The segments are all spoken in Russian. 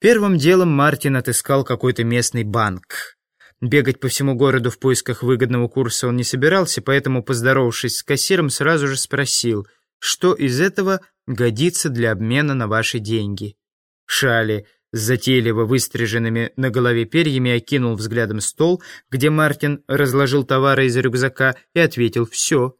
Первым делом Мартин отыскал какой-то местный банк. Бегать по всему городу в поисках выгодного курса он не собирался, поэтому, поздоровавшись с кассиром, сразу же спросил, что из этого годится для обмена на ваши деньги. Шали с затейливо выстриженными на голове перьями окинул взглядом стол, где Мартин разложил товары из рюкзака и ответил «все».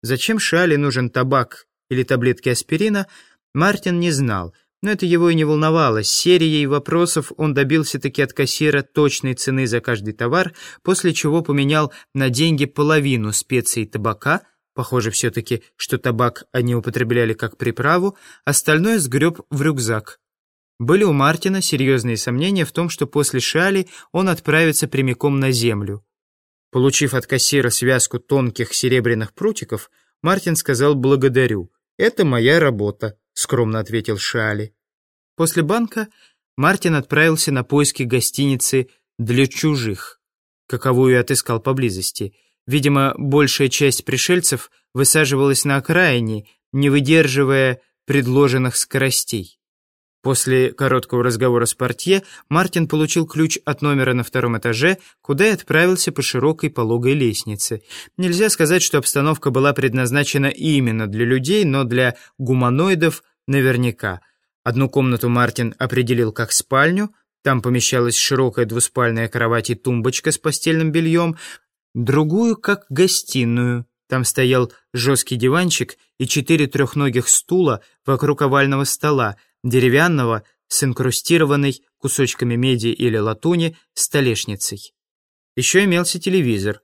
Зачем Шали нужен табак или таблетки аспирина, Мартин не знал – но это его и не волновало. Серией вопросов он добился-таки от кассира точной цены за каждый товар, после чего поменял на деньги половину специй табака, похоже все-таки, что табак они употребляли как приправу, остальное сгреб в рюкзак. Были у Мартина серьезные сомнения в том, что после шали он отправится прямиком на землю. Получив от кассира связку тонких серебряных прутиков, Мартин сказал «благодарю». «Это моя работа» скромно ответил Шали. После банка Мартин отправился на поиски гостиницы для чужих, каковую отыскал поблизости. Видимо, большая часть пришельцев высаживалась на окраине, не выдерживая предложенных скоростей. После короткого разговора с портье Мартин получил ключ от номера на втором этаже, куда и отправился по широкой пологой лестнице. Нельзя сказать, что обстановка была предназначена именно для людей, но для гуманоидов наверняка. Одну комнату Мартин определил как спальню, там помещалась широкая двуспальная кровать и тумбочка с постельным бельем, другую как гостиную. Там стоял жесткий диванчик и четыре трехногих стула вокруг овального стола, деревянного, с инкрустированной кусочками меди или латуни столешницей. Еще имелся телевизор.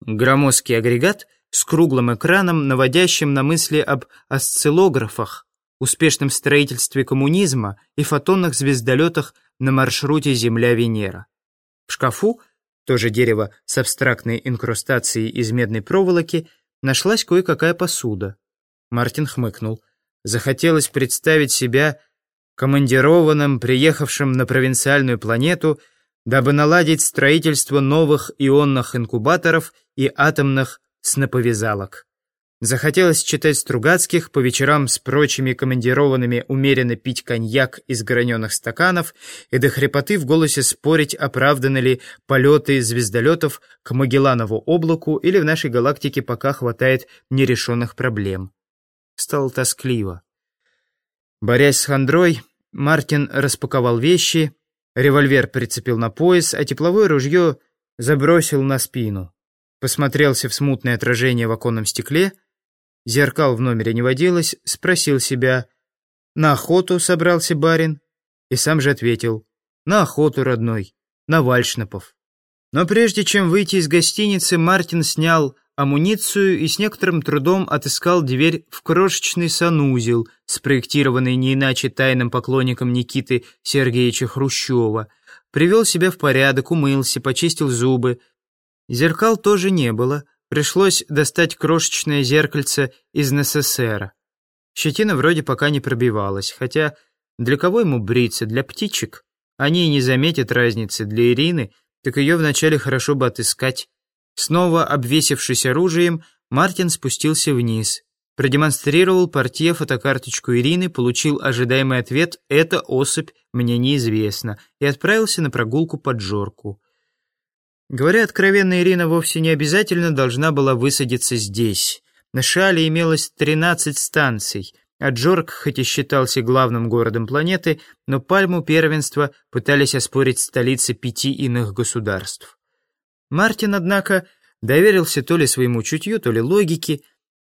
Громоздкий агрегат с круглым экраном, наводящим на мысли об осциллографах, успешном строительстве коммунизма и фотонных звездолетах на маршруте Земля-Венера. В шкафу, тоже дерево с абстрактной инкрустацией из медной проволоки, нашлась кое-какая посуда. Мартин хмыкнул. Захотелось представить себя командированным, приехавшим на провинциальную планету, дабы наладить строительство новых ионных инкубаторов и атомных сноповязалок. Захотелось читать Стругацких, по вечерам с прочими командированными умеренно пить коньяк из граненых стаканов и до хрипоты в голосе спорить, оправданы ли полеты звездолетов к Магелланову облаку или в нашей галактике пока хватает нерешенных проблем. Стало тоскливо. Борясь с хандрой, Мартин распаковал вещи, револьвер прицепил на пояс, а тепловое ружье забросил на спину. Посмотрелся в смутное отражение в оконном стекле — Зеркал в номере не водилось, спросил себя, «На охоту собрался барин?» И сам же ответил, «На охоту, родной, на Вальшнапов». Но прежде чем выйти из гостиницы, Мартин снял амуницию и с некоторым трудом отыскал дверь в крошечный санузел, спроектированный не иначе тайным поклонником Никиты Сергеевича Хрущева. Привел себя в порядок, умылся, почистил зубы. Зеркал тоже не было — Пришлось достать крошечное зеркальце из НССР. Щетина вроде пока не пробивалась, хотя для кого ему бриться, для птичек? Они и не заметят разницы. Для Ирины, так ее вначале хорошо бы отыскать. Снова обвесившись оружием, Мартин спустился вниз. Продемонстрировал портье фотокарточку Ирины, получил ожидаемый ответ «Это особь, мне неизвестно» и отправился на прогулку под Жорку. Говоря откровенно, Ирина вовсе не обязательно должна была высадиться здесь. На Шале имелось 13 станций, а Джорк, хоть и считался главным городом планеты, но пальму первенства пытались оспорить столицы пяти иных государств. Мартин, однако, доверился то ли своему чутью, то ли логике.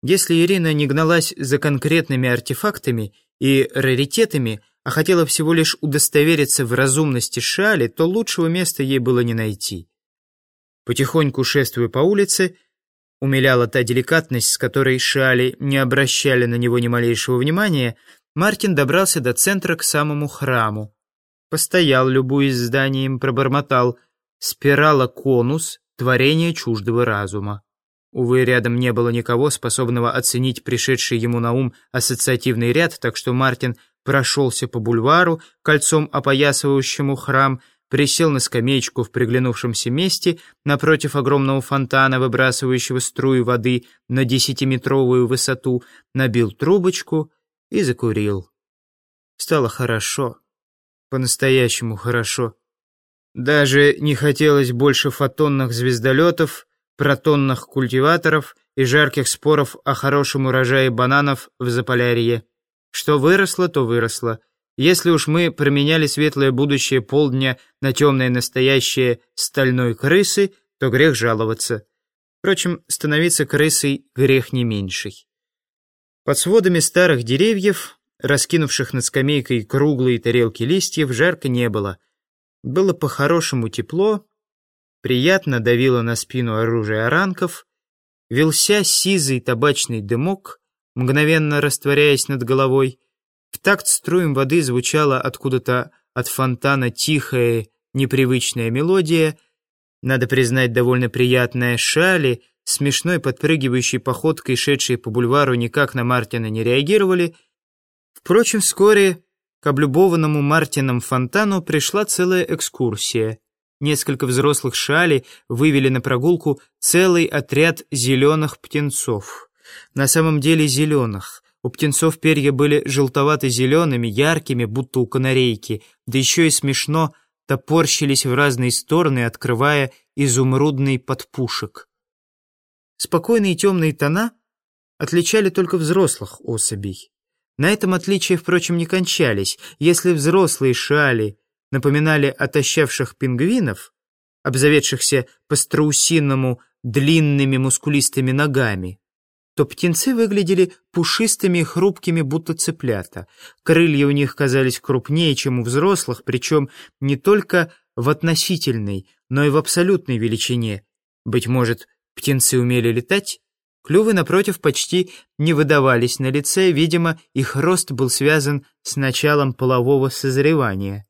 Если Ирина не гналась за конкретными артефактами и раритетами, а хотела всего лишь удостовериться в разумности Шали, то лучшего места ей было не найти. Потихоньку шествуя по улице, умиляла та деликатность, с которой Шали не обращали на него ни малейшего внимания, Мартин добрался до центра к самому храму. Постоял, любуясь зданием, пробормотал «Спирала конус, творение чуждого разума». Увы, рядом не было никого, способного оценить пришедший ему на ум ассоциативный ряд, так что Мартин прошелся по бульвару, кольцом опоясывающему храм, присел на скамеечку в приглянувшемся месте напротив огромного фонтана, выбрасывающего струи воды на десятиметровую высоту, набил трубочку и закурил. Стало хорошо. по-настоящему хорошо. Даже не хотелось больше фотонных звездолетов, протонных культиваторов и жарких споров о хорошем урожае бананов в Заполярье. Что выросло, то выросло. Если уж мы променяли светлое будущее полдня на темное настоящее стальной крысы, то грех жаловаться. Впрочем, становиться крысой грех не меньший. Под сводами старых деревьев, раскинувших над скамейкой круглые тарелки листьев, жарко не было. Было по-хорошему тепло, приятно давило на спину оружие оранков, вился сизый табачный дымок, мгновенно растворяясь над головой. В такт струем воды звучала откуда-то от фонтана тихая, непривычная мелодия, надо признать, довольно приятная шали, смешной подпрыгивающей походкой, шедшей по бульвару, никак на Мартина не реагировали. Впрочем, вскоре к облюбованному Мартином фонтану пришла целая экскурсия. Несколько взрослых шали вывели на прогулку целый отряд зеленых птенцов. На самом деле зеленых. У птенцов перья были желтовато-зелеными, яркими, будто у канарейки, да еще и смешно топорщились в разные стороны, открывая изумрудный подпушек. Спокойные темные тона отличали только взрослых особей. На этом отличия, впрочем, не кончались. Если взрослые шали напоминали отощавших пингвинов, обзаведшихся по-страусиному длинными мускулистыми ногами, то птенцы выглядели пушистыми и хрупкими, будто цыплята. Крылья у них казались крупнее, чем у взрослых, причем не только в относительной, но и в абсолютной величине. Быть может, птенцы умели летать? Клювы, напротив, почти не выдавались на лице, видимо, их рост был связан с началом полового созревания.